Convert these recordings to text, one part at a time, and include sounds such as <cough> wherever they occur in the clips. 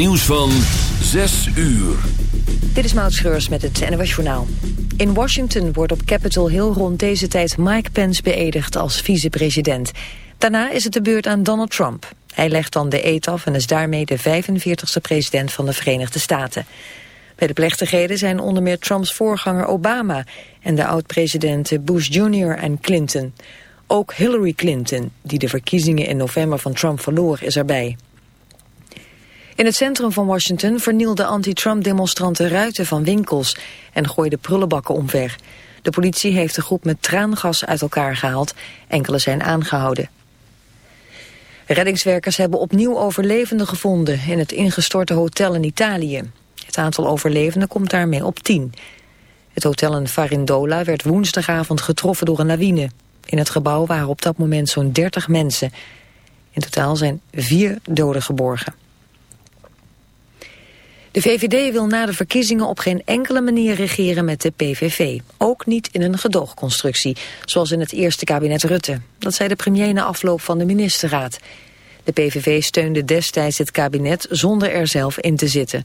Nieuws van 6 uur. Dit is Maud Schreurs met het NWS Journaal. In Washington wordt op Capitol Hill rond deze tijd Mike Pence beëdigd als vicepresident. Daarna is het de beurt aan Donald Trump. Hij legt dan de eet af en is daarmee de 45ste president van de Verenigde Staten. Bij de plechtigheden zijn onder meer Trumps voorganger Obama... en de oud-presidenten Bush Jr. en Clinton. Ook Hillary Clinton, die de verkiezingen in november van Trump verloor, is erbij. In het centrum van Washington vernielden anti-Trump-demonstranten ruiten van winkels en gooiden prullenbakken omver. De politie heeft de groep met traangas uit elkaar gehaald. Enkele zijn aangehouden. Reddingswerkers hebben opnieuw overlevenden gevonden in het ingestorte hotel in Italië. Het aantal overlevenden komt daarmee op tien. Het hotel in Farindola werd woensdagavond getroffen door een lawine. In het gebouw waren op dat moment zo'n 30 mensen. In totaal zijn vier doden geborgen. De VVD wil na de verkiezingen op geen enkele manier regeren met de PVV. Ook niet in een gedoogconstructie, zoals in het eerste kabinet Rutte. Dat zei de premier na afloop van de ministerraad. De PVV steunde destijds het kabinet zonder er zelf in te zitten.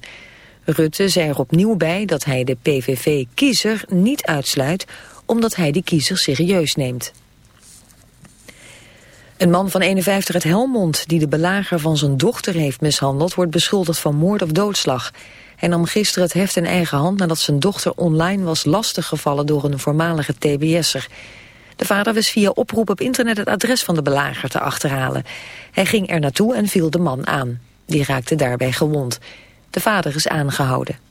Rutte zei er opnieuw bij dat hij de PVV-kiezer niet uitsluit... omdat hij die kiezer serieus neemt. Een man van 51 uit Helmond die de belager van zijn dochter heeft mishandeld... wordt beschuldigd van moord of doodslag. Hij nam gisteren het heft in eigen hand nadat zijn dochter online was lastiggevallen door een voormalige TBS'er. De vader wist via oproep op internet het adres van de belager te achterhalen. Hij ging er naartoe en viel de man aan. Die raakte daarbij gewond. De vader is aangehouden.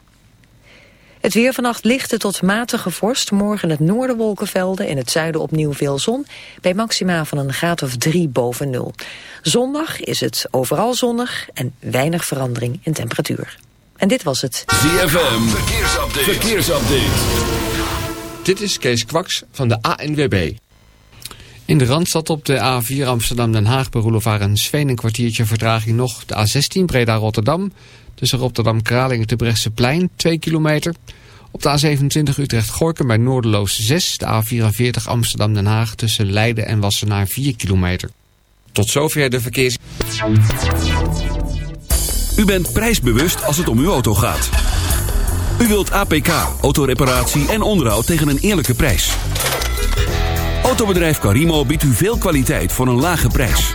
Het weer vannacht lichte tot matige vorst. Morgen het noorden wolkenvelden, in het zuiden opnieuw veel zon. Bij maxima van een graad of drie boven nul. Zondag is het overal zonnig en weinig verandering in temperatuur. En dit was het. ZFM, verkeersupdate. verkeersupdate. Dit is Kees Kwaks van de ANWB. In de Randstad op de A4 Amsterdam-Den Haag bij Roelofaar en Sveen een kwartiertje vertraging nog. De A16 Breda-Rotterdam Tussen Rotterdam-Kralingen te plein 2 kilometer. Op de A27 Utrecht-Gorkum bij Noorderloos 6. De A44 Amsterdam-Den Haag tussen Leiden en Wassenaar 4 kilometer. Tot zover de verkeers... U bent prijsbewust als het om uw auto gaat. U wilt APK, autoreparatie en onderhoud tegen een eerlijke prijs. Autobedrijf Carimo biedt u veel kwaliteit voor een lage prijs.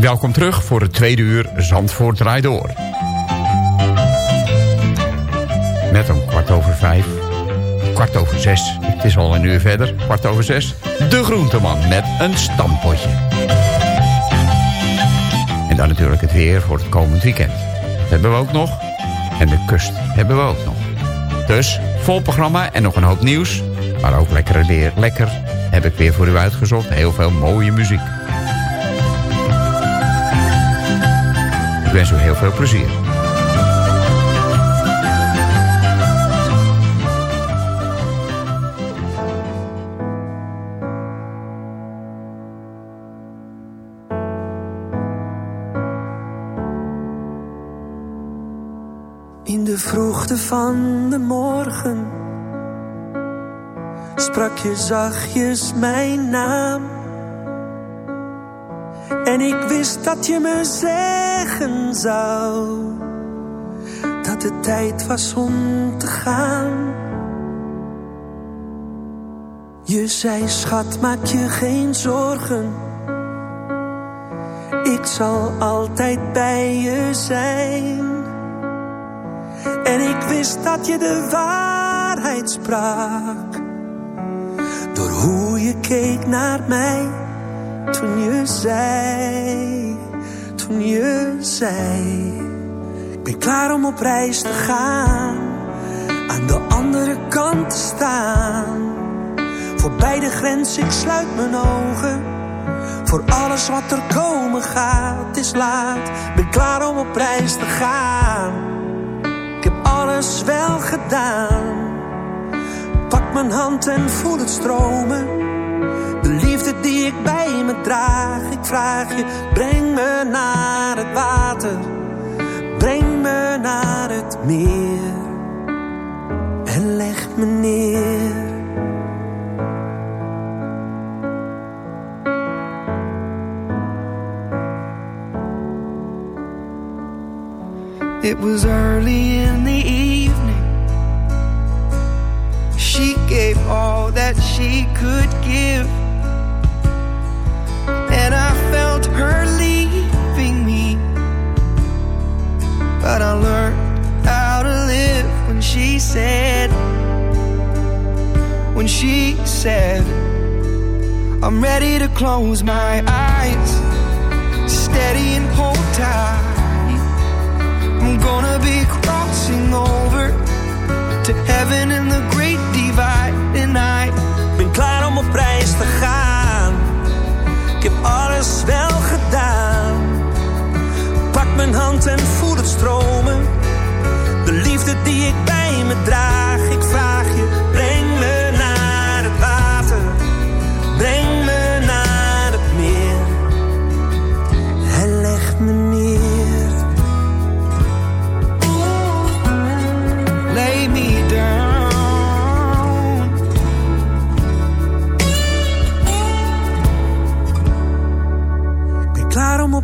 Welkom terug voor het tweede uur Zandvoort draait door. Met om kwart over vijf, kwart over zes, het is al een uur verder, kwart over zes... de groenteman met een stampotje. En dan natuurlijk het weer voor het komend weekend. Dat hebben we ook nog. En de kust hebben we ook nog. Dus vol programma en nog een hoop nieuws. Maar ook lekkere weer, lekker heb ik weer voor u uitgezocht. Heel veel mooie muziek. Wens u heel veel plezier. In de vroegte van de morgen sprak je zachtjes mijn naam. En ik wist dat je me zeggen zou dat het tijd was om te gaan. Je zei, schat, maak je geen zorgen. ik zal altijd bij je zijn. En ik wist dat je de waarheid sprak. Door hoe je keek naar mij toen je zei, je zei. Ik ben klaar om op reis te gaan, aan de andere kant te staan. Voorbij de grens, ik sluit mijn ogen. Voor alles wat er komen gaat, is laat. Ben klaar om op reis te gaan. Ik heb alles wel gedaan. Pak mijn hand en voel het stromen. De liefde die ik bij me draag. Ik vraag je, breng me naar It was early in the evening. She gave all that she could give. And I felt her leaving me. But I learned how to live when she said, she said, I'm ready to close my eyes, steady and hold tight. I'm gonna be crossing over to heaven in the great divide tonight. ben klaar om op reis te gaan. Ik heb alles wel gedaan. Pak mijn hand en voel het stromen. De liefde die ik bij me draag.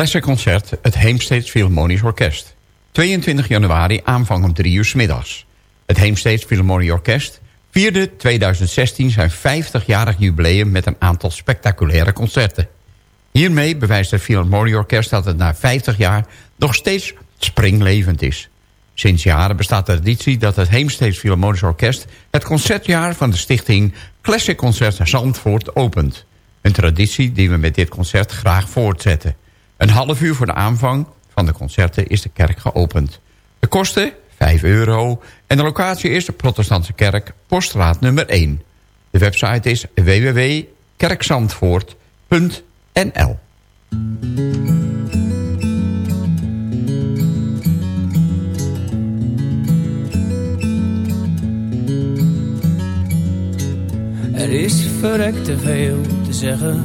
Classic Concert, het Heemsteeds Philharmonisch Orkest. 22 januari, aanvang om 3 uur 's middags. Het Heemsteeds Philharmonisch Orkest vierde 2016 zijn 50-jarig jubileum... met een aantal spectaculaire concerten. Hiermee bewijst het Philharmonisch Orkest dat het na 50 jaar... nog steeds springlevend is. Sinds jaren bestaat de traditie dat het Heemsteeds Philharmonisch Orkest... het concertjaar van de stichting Classic Concert Zandvoort opent. Een traditie die we met dit concert graag voortzetten. Een half uur voor de aanvang van de concerten is de kerk geopend. De kosten 5 euro en de locatie is de protestantse kerk Poststraat nummer 1. De website is www.kerkzandvoort.nl Er is verrekt te veel te zeggen.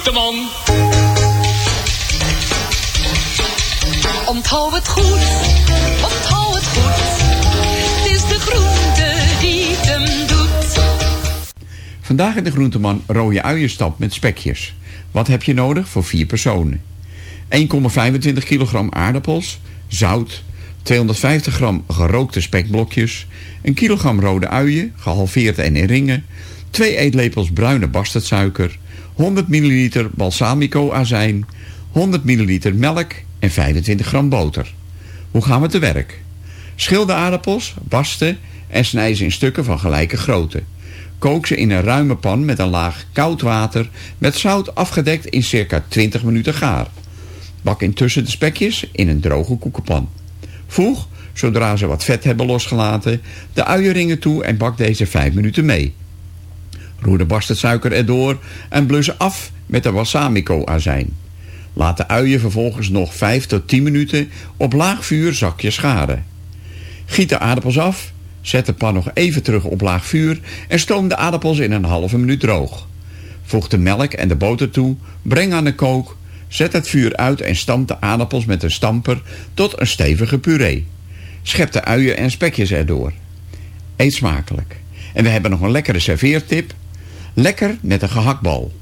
De groenteman. Onthoud het goed, onthoud het goed. Het is de groente die het hem doet. Vandaag in de groenteman rode uienstap met spekjes. Wat heb je nodig voor vier personen? 1,25 kilogram aardappels, zout, 250 gram gerookte spekblokjes, een kilogram rode uien, gehalveerd en in ringen, 2 eetlepels bruine bastardsuiker, 100 milliliter balsamico azijn, 100 milliliter melk en 25 gram boter. Hoe gaan we te werk? Schil de aardappels, wasten en snij ze in stukken van gelijke grootte. Kook ze in een ruime pan met een laag koud water met zout afgedekt in circa 20 minuten gaar. Bak intussen de spekjes in een droge koekenpan. Voeg, zodra ze wat vet hebben losgelaten, de uienringen toe en bak deze 5 minuten mee. Roer de bastardsuiker erdoor en blus af met de balsamico-azijn. Laat de uien vervolgens nog 5 tot 10 minuten op laag vuur zakjes garen. Giet de aardappels af, zet de pan nog even terug op laag vuur en stoom de aardappels in een halve minuut droog. Voeg de melk en de boter toe, breng aan de kook, zet het vuur uit en stamp de aardappels met een stamper tot een stevige puree. Schep de uien en spekjes erdoor. Eet smakelijk. En we hebben nog een lekkere serveertip. Lekker met een gehaktbal.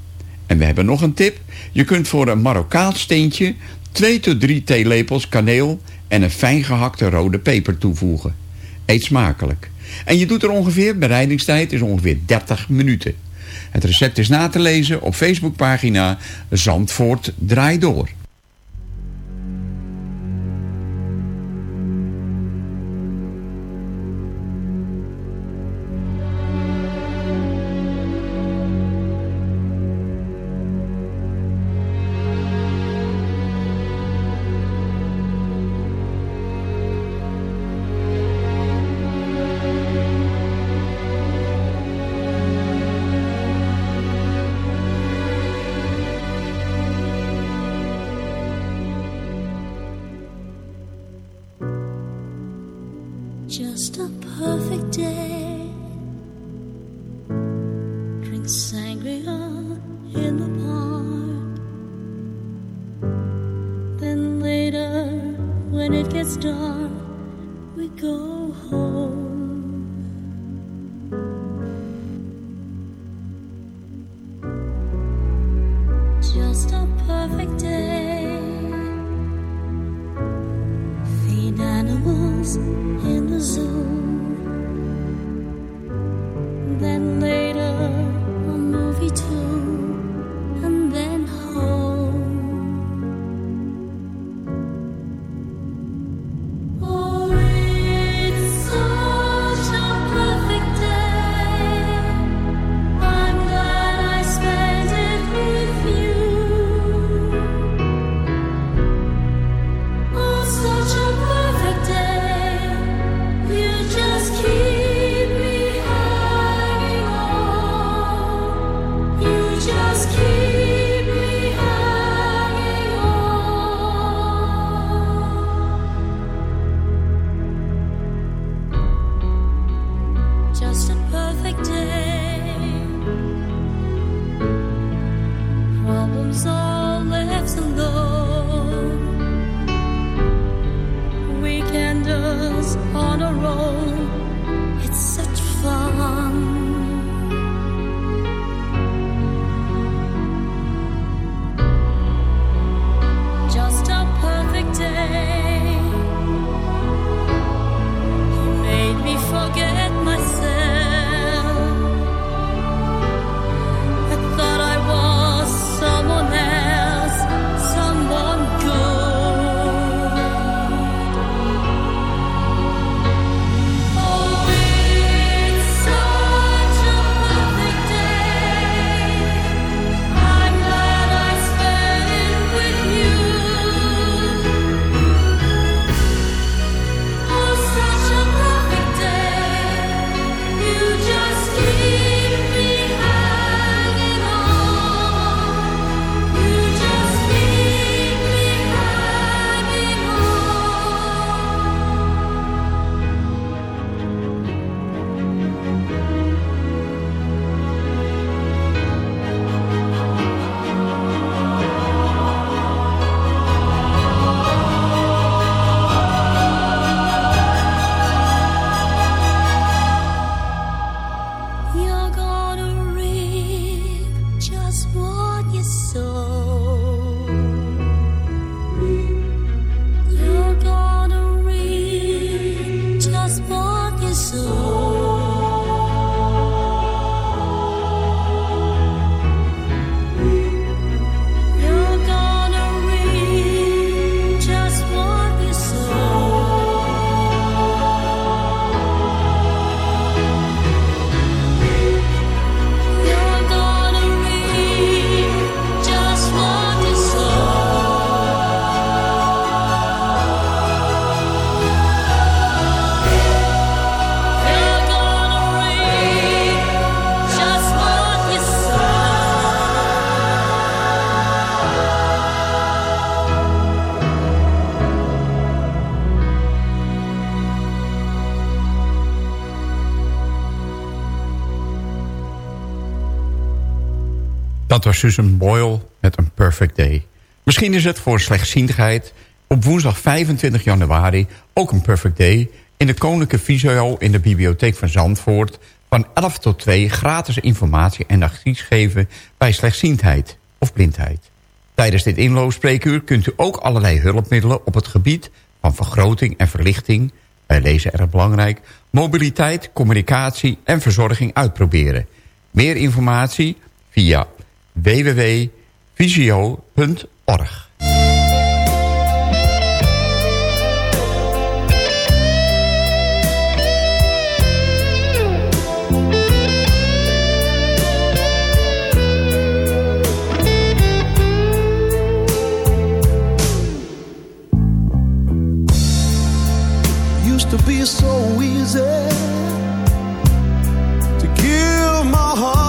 En we hebben nog een tip. Je kunt voor een Marokkaans steentje 2 tot 3 theelepels kaneel en een fijn gehakte rode peper toevoegen. Eet smakelijk. En je doet er ongeveer, bereidingstijd is ongeveer 30 minuten. Het recept is na te lezen op Facebookpagina Zandvoort Draai Door. Susan Boyle met een perfect day. Misschien is het voor slechtziendheid op woensdag 25 januari ook een perfect day... in de Koninklijke Visio in de Bibliotheek van Zandvoort... van 11 tot 2 gratis informatie en advies geven bij slechtziendheid of blindheid. Tijdens dit inloopspreekuur kunt u ook allerlei hulpmiddelen op het gebied van vergroting en verlichting, bij lezen erg belangrijk, mobiliteit, communicatie en verzorging uitproberen. Meer informatie via www.visio.org. to be so easy to give my heart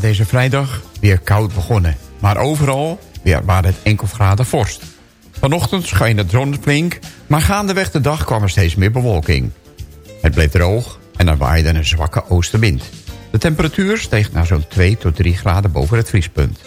deze vrijdag weer koud begonnen. Maar overal weer waren het enkel graden vorst. Vanochtend scheen het zon flink, maar gaandeweg de dag kwam er steeds meer bewolking. Het bleef droog en er waaide een zwakke oostenwind. De temperatuur steeg naar zo'n 2 tot 3 graden boven het vriespunt.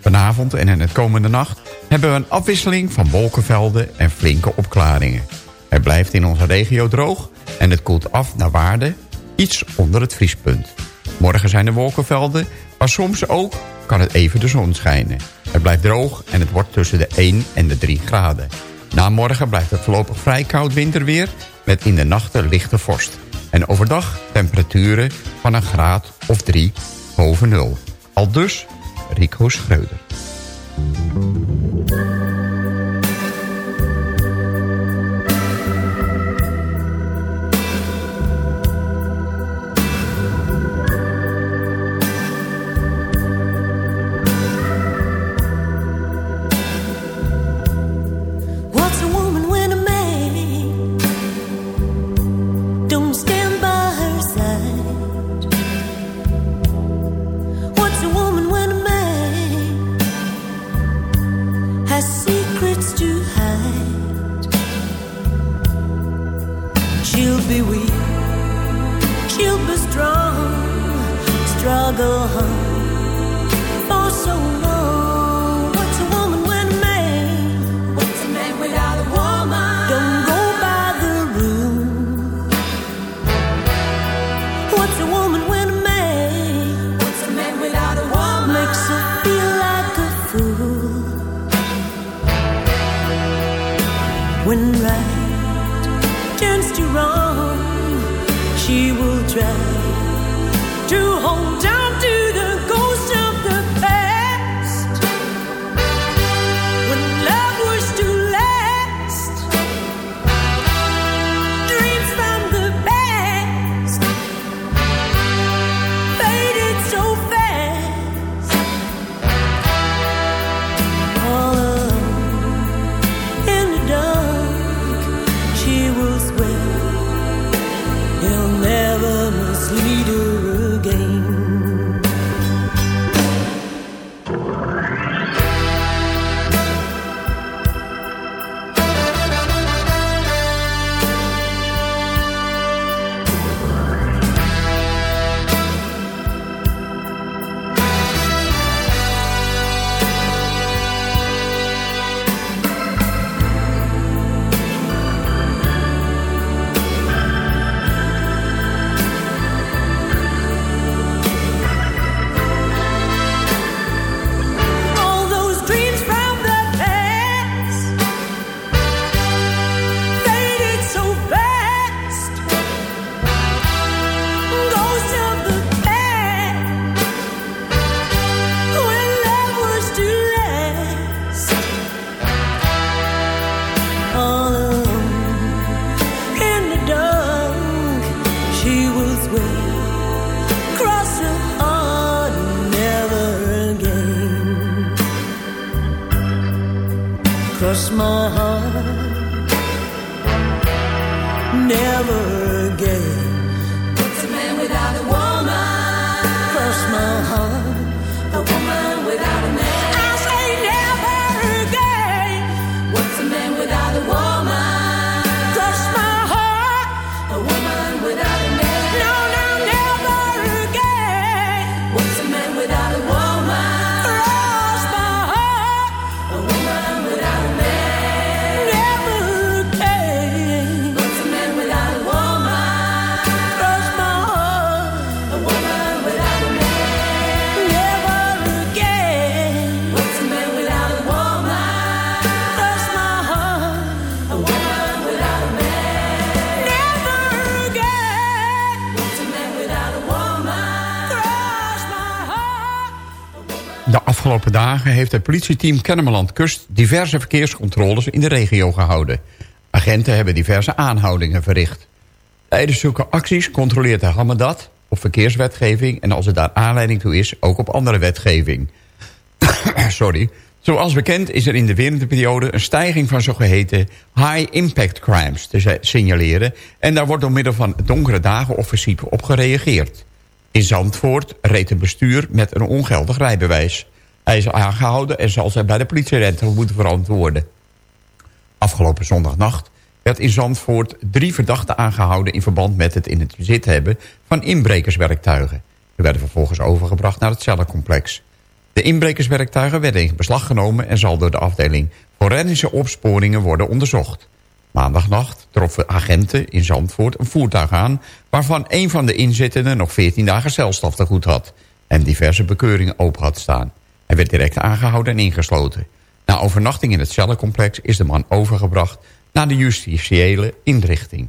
Vanavond en in het komende nacht hebben we een afwisseling van wolkenvelden en flinke opklaringen. Het blijft in onze regio droog en het koelt af naar waarde iets onder het vriespunt. Morgen zijn er wolkenvelden, maar soms ook kan het even de zon schijnen. Het blijft droog en het wordt tussen de 1 en de 3 graden. Na morgen blijft het voorlopig vrij koud winterweer... met in de nachten lichte vorst. En overdag temperaturen van een graad of 3 boven nul. Al dus Rico Schreuder. Heeft het politieteam Kennemerland Kust... diverse verkeerscontroles in de regio gehouden. Agenten hebben diverse aanhoudingen verricht. Tijdens zulke acties controleert de Hamadat op verkeerswetgeving... en als er daar aanleiding toe is, ook op andere wetgeving. <coughs> Sorry. Zoals bekend is er in de winterperiode een stijging van zogeheten high impact crimes te signaleren. En daar wordt door middel van donkere dagen offensief op gereageerd. In Zandvoort reed het bestuur met een ongeldig rijbewijs. Hij is aangehouden en zal zich bij de politierechter moeten verantwoorden. Afgelopen zondagnacht werd in Zandvoort drie verdachten aangehouden... in verband met het in het bezit hebben van inbrekerswerktuigen. Ze werden vervolgens overgebracht naar het cellencomplex. De inbrekerswerktuigen werden in beslag genomen... en zal door de afdeling forensische opsporingen worden onderzocht. Maandagnacht troffen agenten in Zandvoort een voertuig aan... waarvan een van de inzittenden nog 14 dagen celstraf te goed had... en diverse bekeuringen open had staan. Hij werd direct aangehouden en ingesloten. Na overnachting in het cellencomplex is de man overgebracht... naar de justitiële inrichting.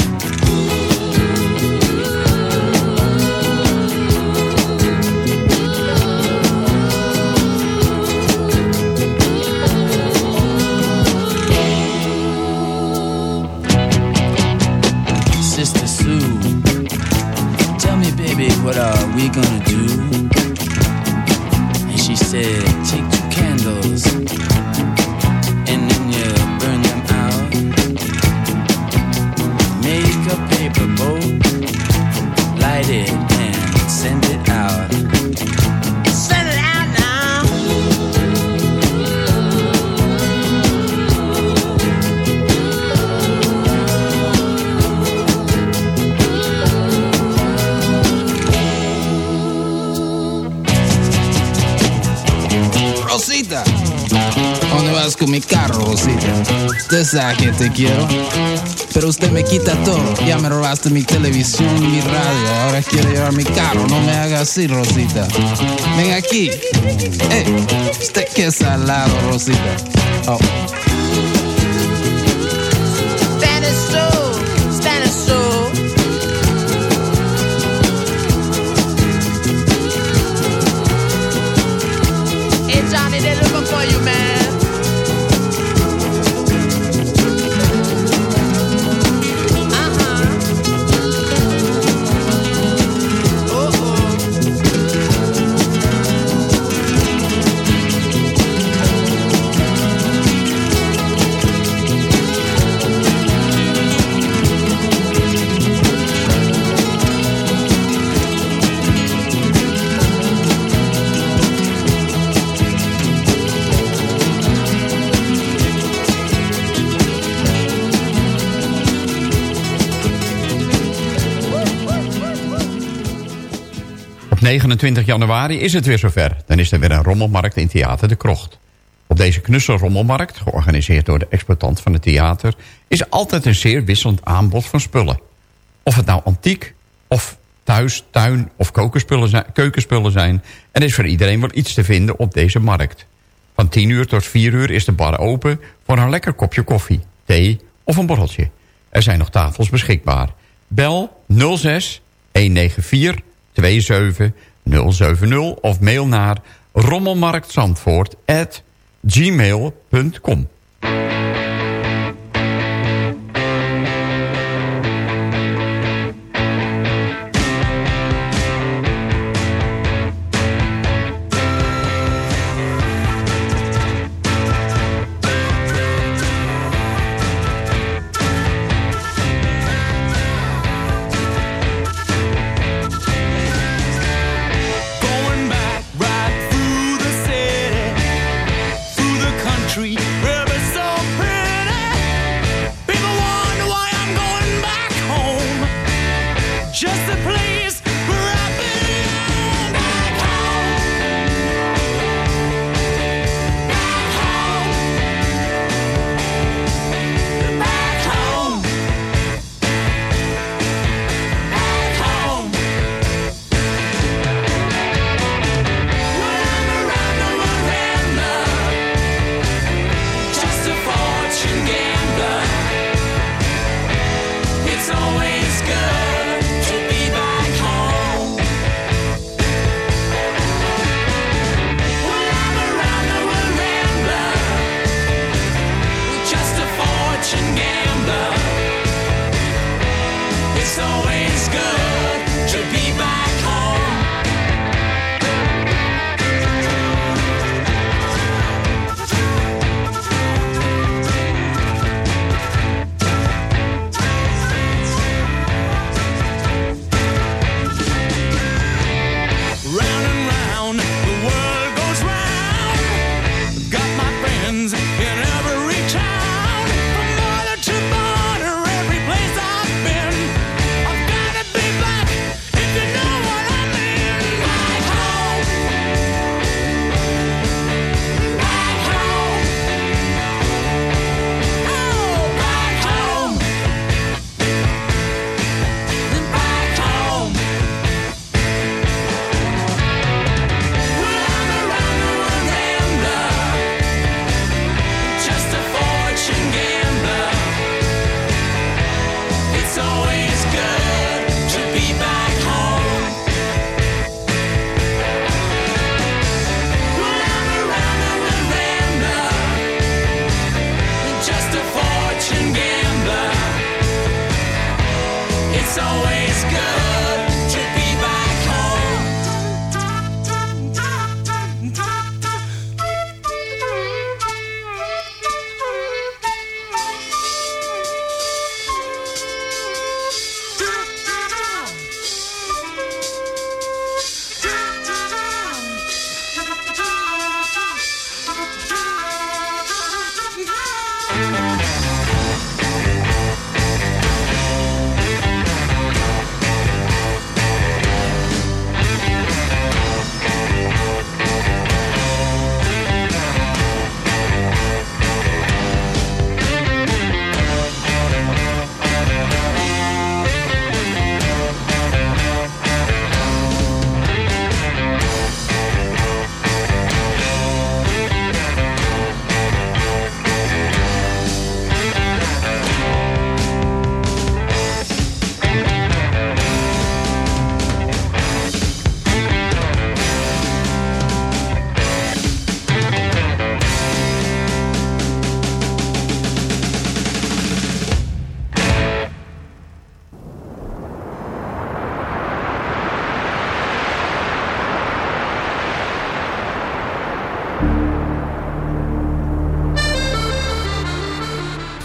We gonna do? Que te quiero, pero usted me quita todo. Ya me robaste mi televisión y mi radio. Ahora quiere llevar mi carro. No me haga así, Rosita. Ven aquí. Eh, usted que es Rosita. Oh. 29 januari is het weer zover. Dan is er weer een rommelmarkt in Theater de Krocht. Op deze knusse rommelmarkt, georganiseerd door de exploitant van het theater... is altijd een zeer wisselend aanbod van spullen. Of het nou antiek, of thuis, tuin of zijn, keukenspullen zijn... er is voor iedereen wel iets te vinden op deze markt. Van 10 uur tot 4 uur is de bar open voor een lekker kopje koffie, thee of een borreltje. Er zijn nog tafels beschikbaar. Bel 06 194 27070 of mail naar rommelmarktzandvoort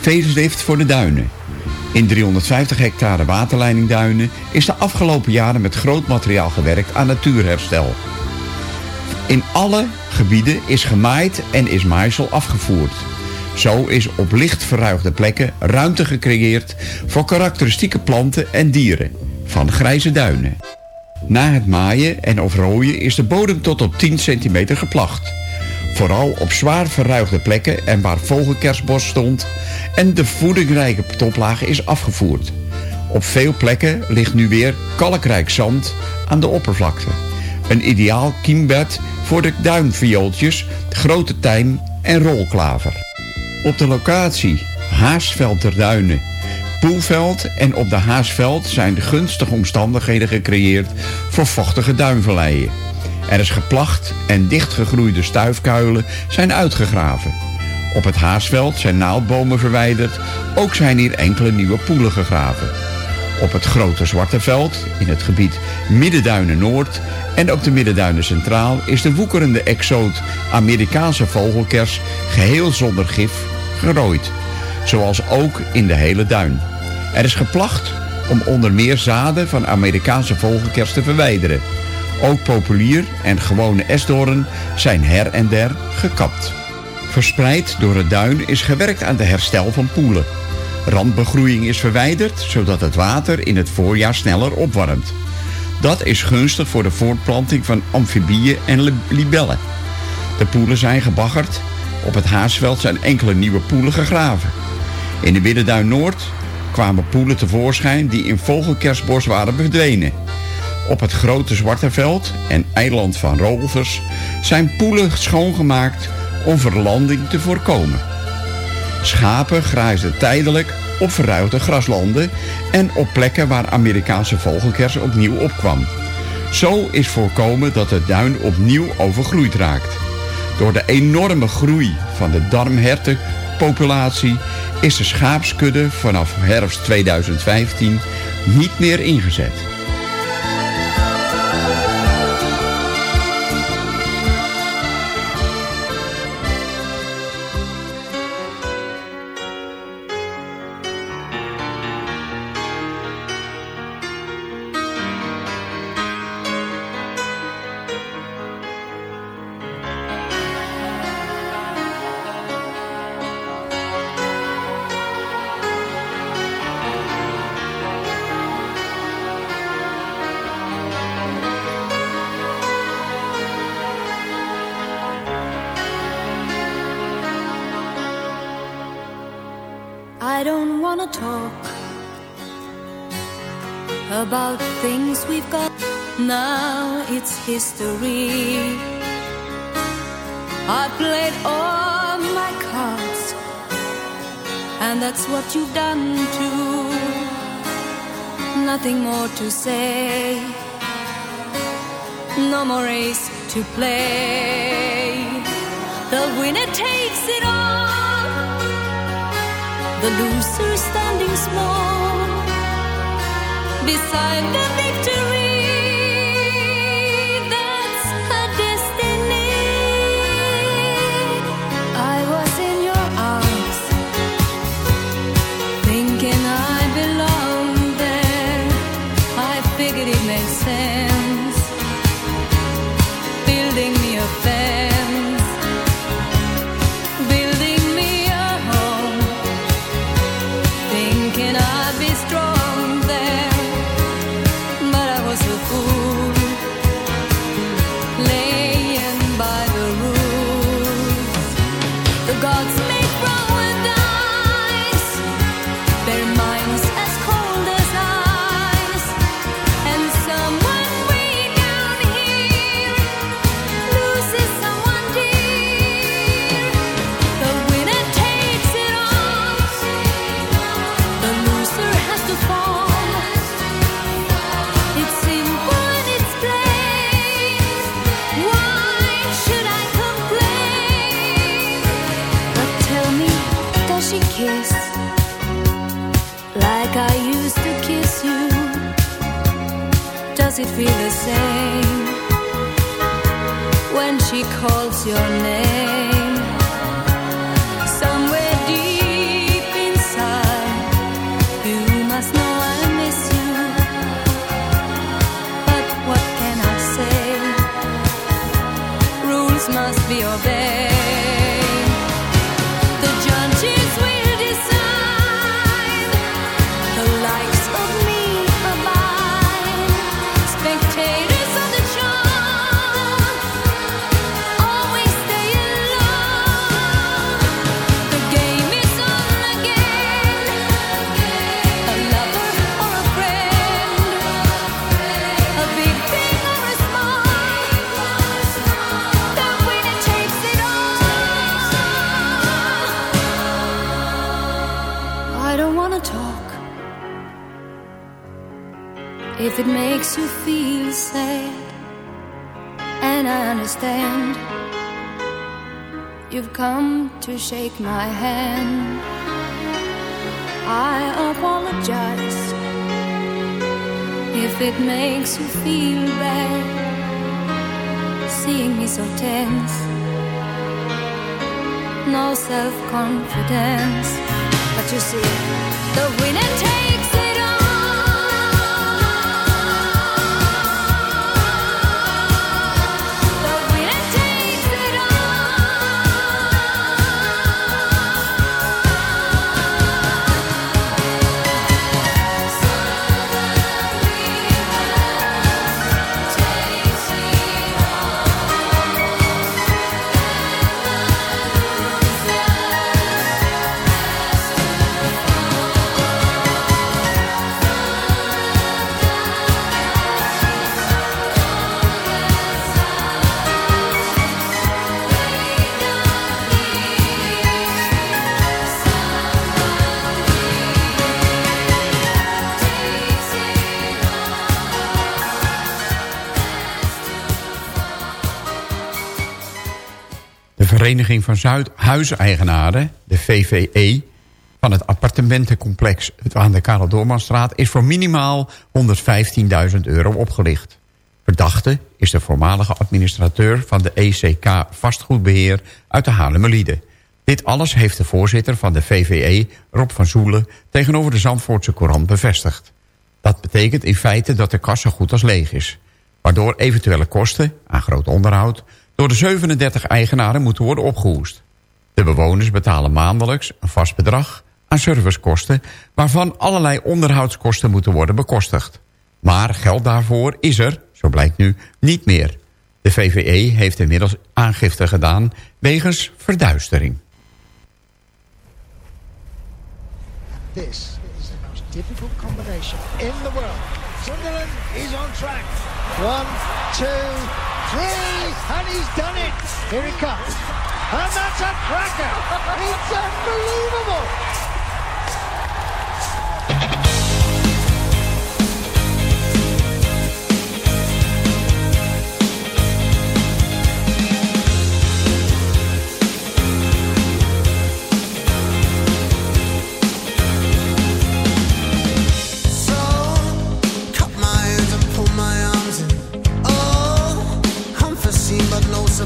Facelift voor de duinen. In 350 hectare waterleidingduinen is de afgelopen jaren met groot materiaal gewerkt aan natuurherstel. In alle gebieden is gemaaid en is maaisel afgevoerd. Zo is op licht verruigde plekken ruimte gecreëerd voor karakteristieke planten en dieren van grijze duinen. Na het maaien en of rooien is de bodem tot op 10 centimeter geplacht. Vooral op zwaar verruigde plekken en waar vogelkersbos stond en de voedingrijke toplaag is afgevoerd. Op veel plekken ligt nu weer kalkrijk zand aan de oppervlakte. Een ideaal kiembed voor de duinviooltjes, grote tijm en rolklaver. Op de locatie Haasveld ter Duinen, Poelveld en op de Haasveld zijn de gunstige omstandigheden gecreëerd voor vochtige duinvalleien. Er is geplacht en dichtgegroeide stuifkuilen zijn uitgegraven. Op het Haasveld zijn naaldbomen verwijderd, ook zijn hier enkele nieuwe poelen gegraven. Op het Grote Zwarte Veld, in het gebied Middenduinen Noord en op de Middenduinen Centraal is de woekerende exoot Amerikaanse vogelkers geheel zonder gif gerooid. Zoals ook in de hele duin. Er is geplacht om onder meer zaden van Amerikaanse vogelkers te verwijderen. Ook populier en gewone esdoorn zijn her en der gekapt. Verspreid door het duin is gewerkt aan de herstel van poelen. Randbegroeiing is verwijderd, zodat het water in het voorjaar sneller opwarmt. Dat is gunstig voor de voortplanting van amfibieën en li- libellen. De poelen zijn gebaggerd. Op het Haasveld zijn enkele nieuwe poelen gegraven. In de Widdenduin Noord kwamen poelen tevoorschijn die in vogelkerstbos waren verdwenen. Op het grote Zwarte Veld en eiland van Rolvers zijn poelen schoongemaakt om verlanding te voorkomen. Schapen graasden tijdelijk op verruilde graslanden en op plekken waar Amerikaanse vogelkers opnieuw opkwam. Zo is voorkomen dat de duin opnieuw overgroeid raakt. Door de enorme groei van de darmhertenpopulatie is de schaapskudde vanaf herfst 2015 niet meer ingezet. History. I played all my cards, and that's what you've done too. Nothing more to say. No more race to play. The winner takes it all the loser standing small beside the victory. canciones. Talk. If it makes you feel sad, and I understand. You've come to shake my hand. I apologize if it makes you feel bad. Seeing me so tense, no self confidence. But you see, the winner takes Vereniging van Zuid Huiseigenaren, de VVE... van het appartementencomplex aan de Karel Doormanstraat... is voor minimaal 115.000 euro opgelicht. Verdachte is de voormalige administrateur van de ECK Vastgoedbeheer uit de Haarlemmerlieden. Dit alles heeft de voorzitter van de VVE, Rob van Zoelen... tegenover de Zandvoortse Courant bevestigd. Dat betekent in feite dat de kas zo goed als leeg is. Waardoor eventuele kosten aan groot onderhoud... door de 37 eigenaren moeten worden opgehoest. De bewoners betalen maandelijks een vast bedrag aan servicekosten... waarvan allerlei onderhoudskosten moeten worden bekostigd. Maar geld daarvoor is er, zo blijkt nu, niet meer. De VVE heeft inmiddels aangifte gedaan wegens verduistering. This is the most difficult combination in the world. Sunderland is on track. One, two, three, and he's done it. Here he comes. And that's a cracker. It's unbelievable.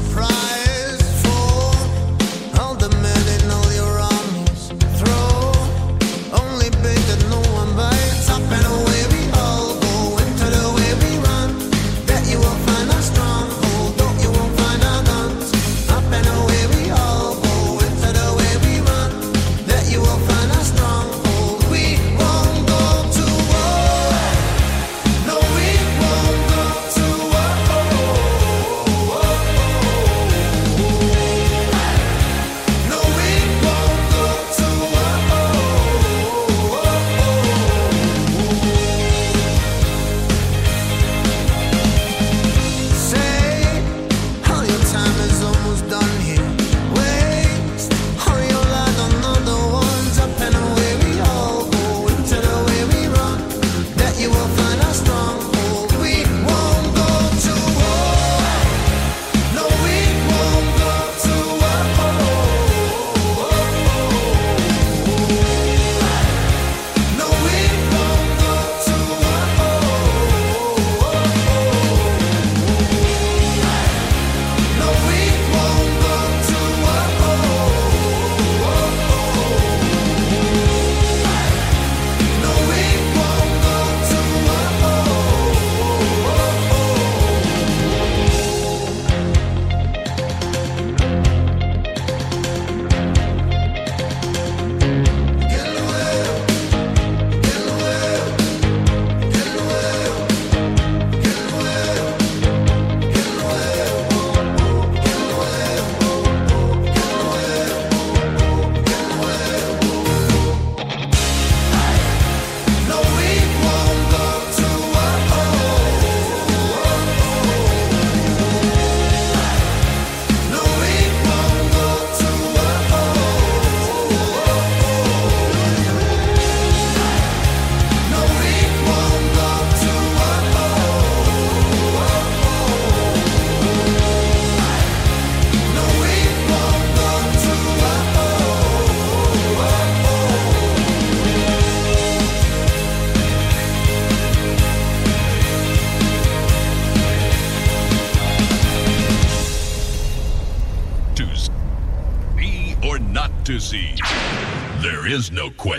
Surprise.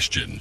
Question.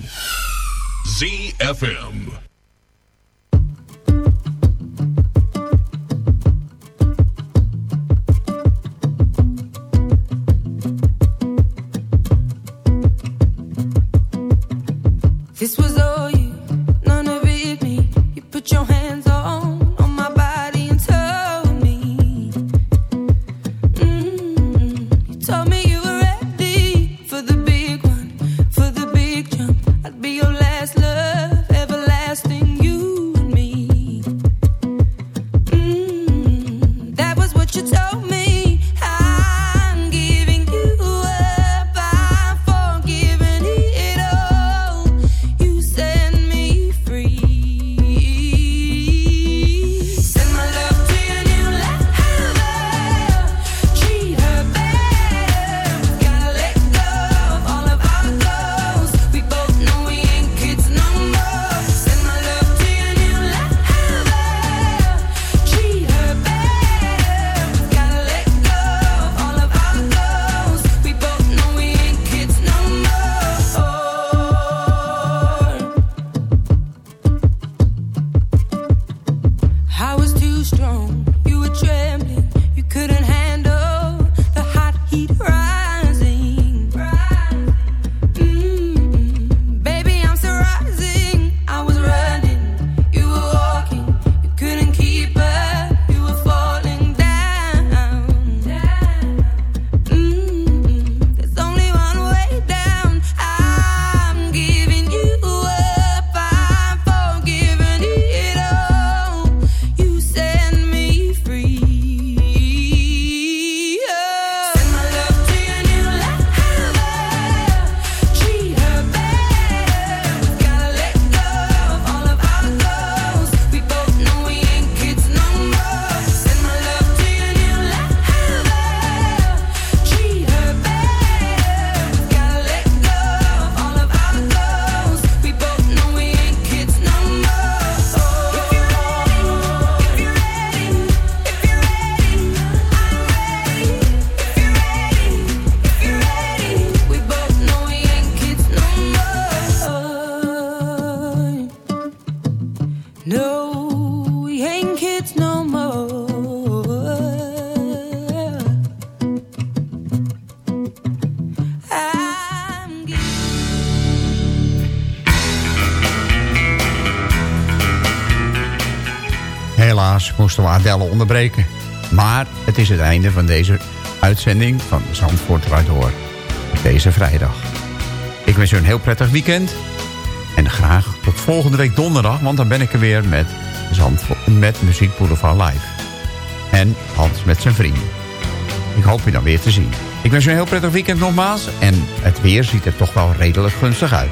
Adelle onderbreken. Maar het is het einde van deze uitzending van Zandvoort Draait Door. Op deze vrijdag. Ik wens u een heel prettig weekend. En graag tot volgende week donderdag, want dan ben ik er weer met, Zandvoort, met Muziek Boulevard Live. En Hans met zijn vrienden. Ik hoop u dan weer te zien. Ik wens u een heel prettig weekend nogmaals. En het weer ziet er toch wel redelijk gunstig uit.